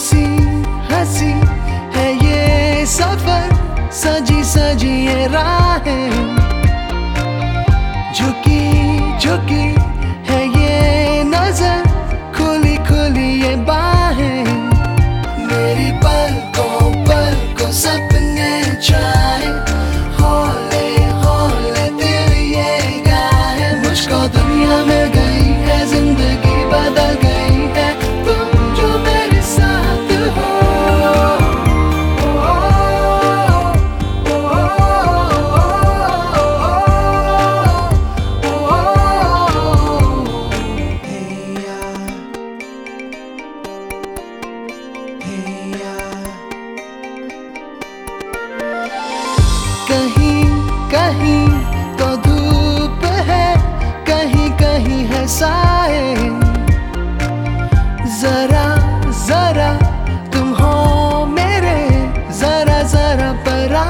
हसी हसी है ये सफ़र। सजी सजी ये राहें। बरसाए जरा जरा तुम हो मेरे जरा जरा परा